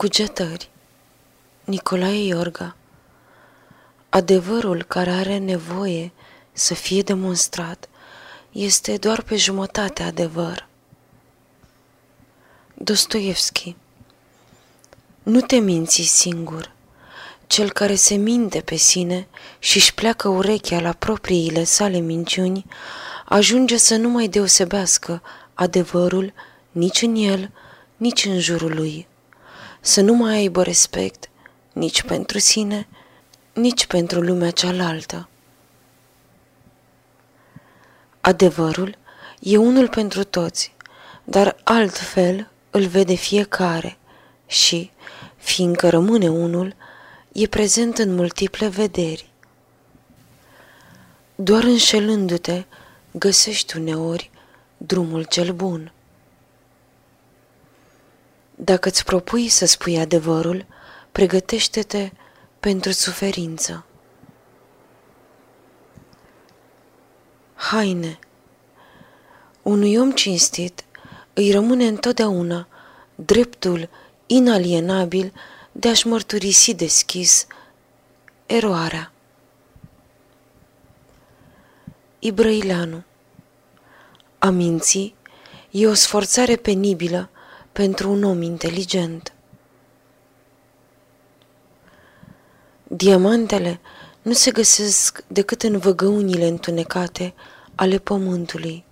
Cugetări Nicolae Iorga Adevărul care are nevoie să fie demonstrat este doar pe jumătate adevăr. Dostoevski Nu te minți singur. Cel care se minte pe sine și își pleacă urechea la propriile sale minciuni, ajunge să nu mai deosebească adevărul nici în el, nici în jurul lui să nu mai aibă respect nici pentru sine, nici pentru lumea cealaltă. Adevărul e unul pentru toți, dar altfel îl vede fiecare și, fiindcă rămâne unul, e prezent în multiple vederi. Doar înșelându-te, găsești uneori drumul cel bun. Dacă îți propui să spui adevărul, pregătește-te pentru suferință. Haine Unui om cinstit îi rămâne întotdeauna dreptul inalienabil de a-și mărturisi deschis eroarea. Ibrăileanu A minți e o sforțare penibilă pentru un om inteligent. Diamantele nu se găsesc decât în văgăunile întunecate ale pământului,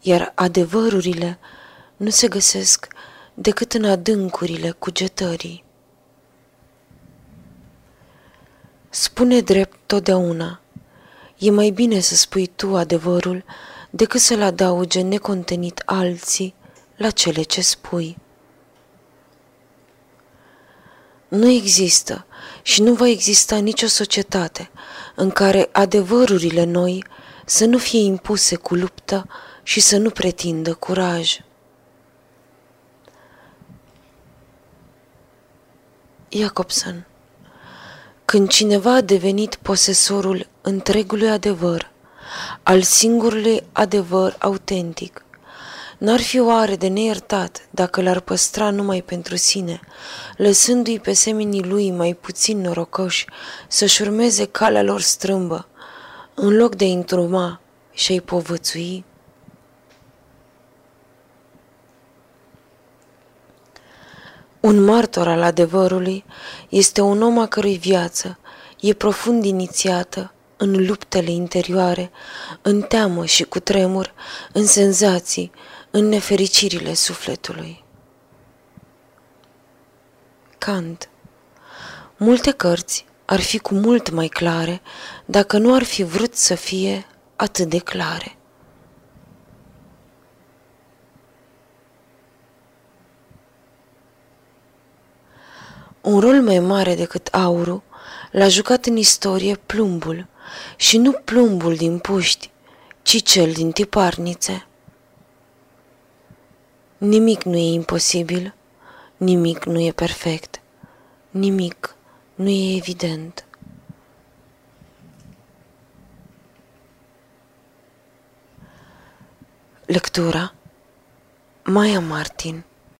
iar adevărurile nu se găsesc decât în adâncurile cugetării. Spune drept totdeauna. E mai bine să spui tu adevărul decât să-l adauge necontenit alții la cele ce spui. Nu există și nu va exista nicio societate în care adevărurile noi să nu fie impuse cu luptă și să nu pretindă curaj. Jacobson Când cineva a devenit posesorul întregului adevăr, al singurului adevăr autentic, N-ar fi oare de neiertat dacă l-ar păstra numai pentru sine, lăsându-i pe semenii lui mai puțin norocoși să-și urmeze calea lor strâmbă, în loc de a intruma și a-i povățui? Un martor al adevărului este un om a cărui viață e profund inițiată în luptele interioare, în teamă și cu tremur, în senzații, în nefericirile sufletului. Kant Multe cărți ar fi cu mult mai clare dacă nu ar fi vrut să fie atât de clare. Un rol mai mare decât aurul l-a jucat în istorie plumbul, și nu plumbul din puști, ci cel din tiparnițe. Nimic nu e imposibil, nimic nu e perfect, nimic nu e evident. Lectura Maya Martin